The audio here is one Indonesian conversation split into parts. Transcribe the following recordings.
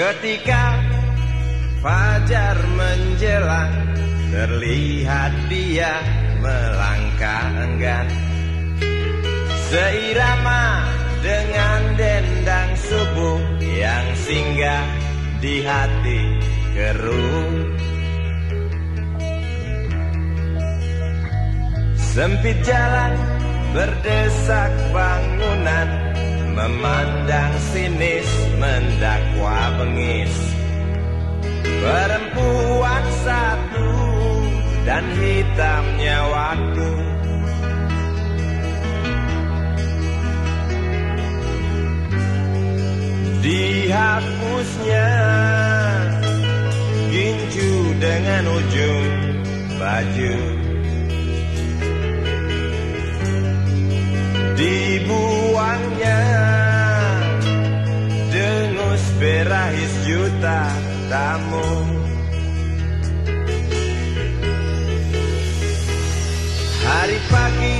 Ketika fajar menjelang Terlihat dia melangkah enggan. Seirama dengan dendang subuh Yang singgah di hati keruh. Sempit jalan berdesak bangunan Memandang sinis mendakwa bengis. Perempuan satu dan hitamnya waktu. Dihapusnya gincu dengan ujung baju Hari pagi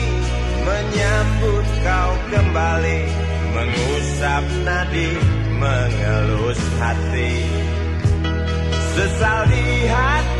menyambut kau kembali Mengusap nadi, mengelus hati. Sesal di hatimu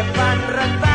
depan rentan